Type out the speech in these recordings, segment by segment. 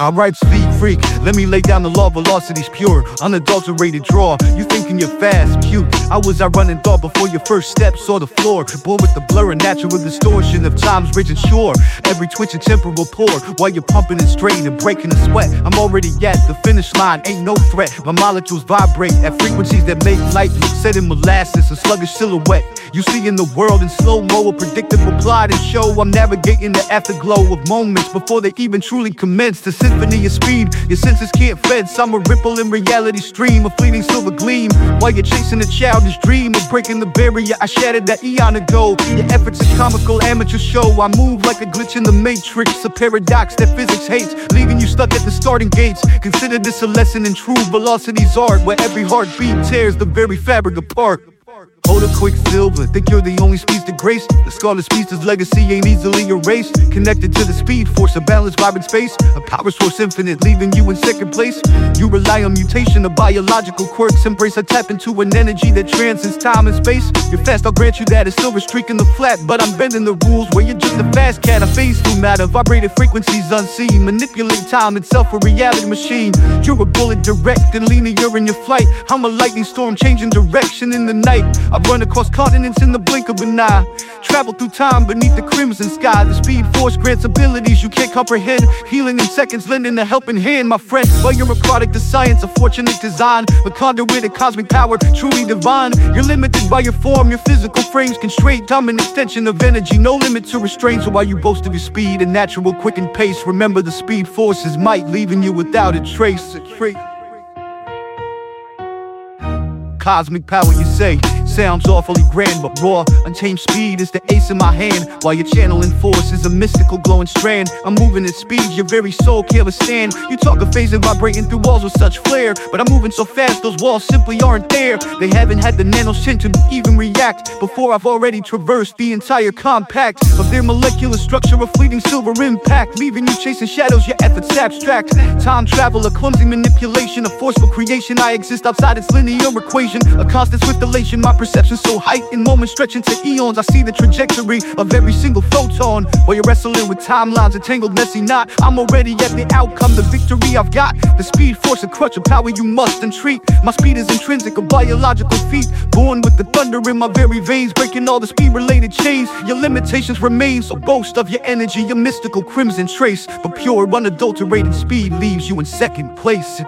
Alright, speed freak, let me lay down the law. Velocity's pure, unadulterated draw. You thinking you're fast, cute. I was I running thought before your first step saw the floor. Born with the blur and natural distortion of time's raging shore. Every twitch and temporal pour while you're pumping and straining and breaking the sweat. I'm already at the finish line, ain't no threat. My molecules vibrate at frequencies that make light look set in molasses, a sluggish silhouette. You see in the world in slow mo, a predictable plot and show. I'm navigating the afterglow of moments before they even truly commence. The symphony of speed, your senses can't fence. I'm a ripple in reality stream, a fleeting silver gleam. While you're chasing a childish dream of breaking the barrier, I shattered that eon ago. Your efforts a comical amateur show. I move like a glitch in the matrix, a paradox that physics hates, leaving you stuck at the starting gates. Consider this a lesson in true velocity's art, where every heartbeat tears the very fabric apart. Hold a quick quicksilver, think you're the only speedster grace. The scarlet speedster's legacy ain't easily erased. Connected to the speed force, a balanced vibrant space. A power source infinite, leaving you in second place. You rely on mutation of biological quirks. Embrace a tap into an energy that transcends time and space. You're fast, I'll grant you that. A silver streak in the flat, but I'm bending the rules where you're just a fast cat. I phase through matter, vibrated frequencies unseen. Manipulate time itself, a reality machine. You're a bullet direct and linear in your flight. I'm a lightning storm changing direction in the night. I run across continents in the blink of an eye. Travel through time beneath the crimson sky. The speed force grants abilities you can't comprehend. Healing in seconds, lending a helping hand, my friend. While you're a product of science, a fortunate design. A conduit of cosmic power, truly divine. You're limited by your form, your physical frame's constraint. I'm an extension of energy, no limit to restraint. So while you boast of your speed and natural quickened pace, remember the speed force's might, leaving you without a trace. A trace. Cosmic power, you say, sounds awfully grand, but raw. Untamed speed is the ace in my hand, while your channeling force is a mystical glowing strand. I'm moving at speeds your very soul can't withstand. You talk of phase and vibrating through walls with such flair, but I'm moving so fast, those walls simply aren't there. They haven't had the nanosyn to even react before I've already traversed the entire compact of their molecular structure, a fleeting silver impact, leaving you chasing shadows. Your efforts abstract. Time travel, a clumsy manipulation, a forceful creation. I exist outside its linear equation, a constant swift elation. My perception so heightened, moments stretching to eons. I see the trajectory of every single photon. While you're wrestling with timelines, a tangled, messy knot. I'm already at the outcome, the victory I've got. The speed, force, a crutch of power you must entreat. My speed is intrinsic, a biological feat. Born with the thunder in my very veins, breaking all the speed related chains. Your limitations remain, so boast of your energy, your mystical crimson trace. But pure, unadulterated speed leaves you in second place.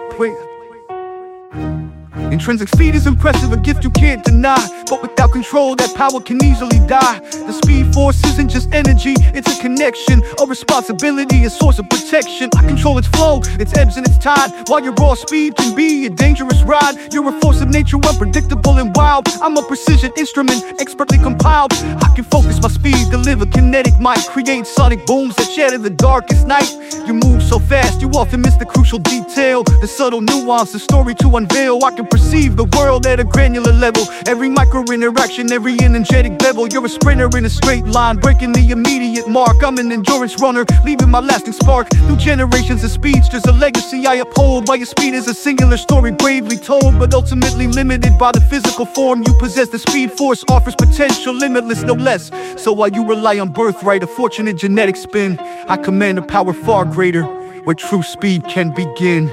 Intrinsic speed is impressive, a gift you can't deny. But without control, that power can easily die. The speed force isn't just energy, it's a connection. A responsibility, a source of protection. I control its flow, its ebbs and its tide. While your raw speed can be a dangerous ride, you're a force of nature, unpredictable and wild. I'm a precision instrument, expertly compiled. I can focus my speed, deliver kinetic might, create sonic booms that shatter the darkest night. You move so fast, you often miss the crucial detail, the subtle nuance, the story to unveil. I can perceive the world at a granular level. Every micro interaction, every energetic level. You're a sprinter in a straight line, breaking the immediate mark. I'm an endurance runner, leaving my lasting spark. Through generations of speedsters, a legacy I uphold. While your speed is a singular story, bravely told, but ultimately limited by the physical form you possess. The speed force offers potential, limitless, no less. So while you rely on birthright, a fortunate genetic spin, I command a power far greater, where true speed can begin.